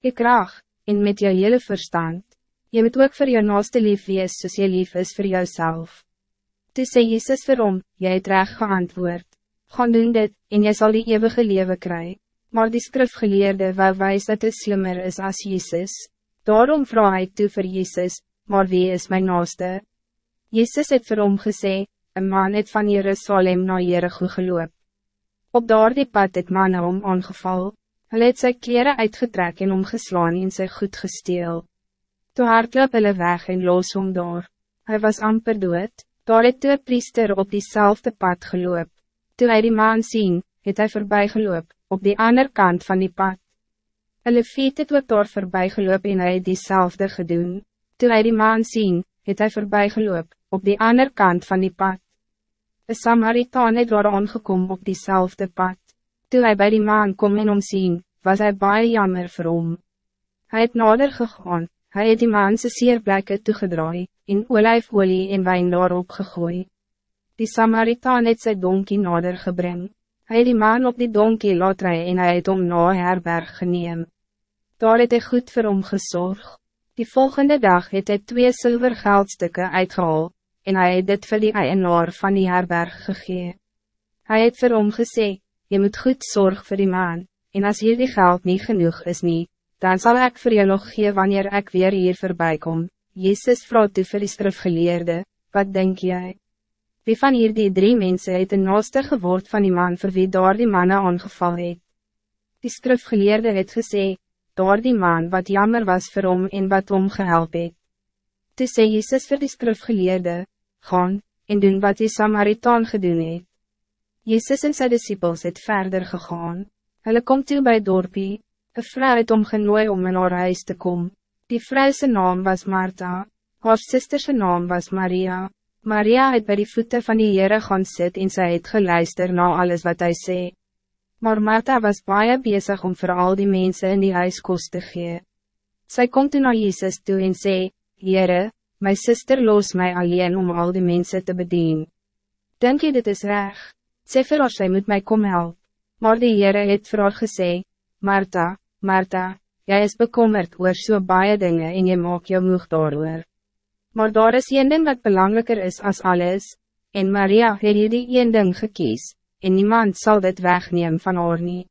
Je kraag, en met jou hele verstand. Je moet ook voor jou naaste lief wees soos jy lief is voor jouzelf. Toe sê Jezus vir hom, jy het recht geantwoord. Gaan doen dit, en jy zal die eeuwige leven krijgen. Maar die skrifgeleerde wou wijs dat het slimmer is als Jezus. Daarom vraag hy toe vir Jezus, maar wie is mijn naaste? Jezus het vir hom gesê, een man het van Jerusalem naar Jericho geloop. Op daar die pad het mannen om aangeval, hy het sy kleren uitgetrek en omgeslaan en sy goed gesteel. Toe hardloop hulle weg en los om daar. Hy was amper dood, daar het toe priester op diezelfde pad geloop. Toe hy die man sien, het hy voorbij geloop, op die andere kant van die pad. Hulle fiet het ook daar voorbij geloop en hy het diezelfde gedoen. Toe hy die maan sien, het hy voorbij geloop, op die andere kant van die pad. Een Samaritaan het daar aangekom op diezelfde pad. Toe hy bij die maan kom en om sien, was hij baie jammer vir hom. Hy het nader gegaan, hy het die maan sy seerblekke toegedraai, en olijfolie en wijn daarop gegooi. Die Samaritaan het sy donkie nader gebring. Hij die man op die donkie laat rijden en hij het om na herberg geneem. Daar het hy goed vir hom gezorg. Die volgende dag het hy twee zilver geldstukken uitgehaal, en hij het dit vir die eienaar van die herberg gegee. Hij het vir hom gesê, je moet goed zorg voor die man, en als hier die geld niet genoeg is nie, dan zal ik voor je nog gee wanneer ik weer hier voorbij kom. Jezus vroeg toe vir die skrifgeleerde, wat denk jij? Wie van hier die drie mensen het een naaste geword van die man voor wie daar die manne aangeval het? Die skrifgeleerde het gesê, daar die man wat jammer was voor hom en wat hom gehelp het. Toe sê Jesus vir die skrifgeleerde, gaan, en doen wat die Samaritaan gedoen het. Jezus en sy disciples het verder gegaan. Hulle kom toe by dorpie, een vrou het om genooi om in haar huis te kom. Die vrouwse naam was Martha, haar sisterse naam was Maria. Maria het bij die voeten van die Heere gaan sit en sy het geluister na alles wat hij zei. Maar Martha was baie bezig om voor al die mensen in die huis kost te gee. Sy kom toe na Jezus toe en sê, Heere, my sister los mij alleen om al die mensen te bedien. Denk je dit is reg? Sê vir haar sy moet mij kom help. Maar die Heere het vir haar gesê, Martha, Martha, jij is bekommerd oor so baie dinge en je maak jou moeg daaroor. Maar daar is een ding wat belangrijker is als alles, en Maria het hier die een ding gekies, en niemand zal dit wegnemen van haar nie.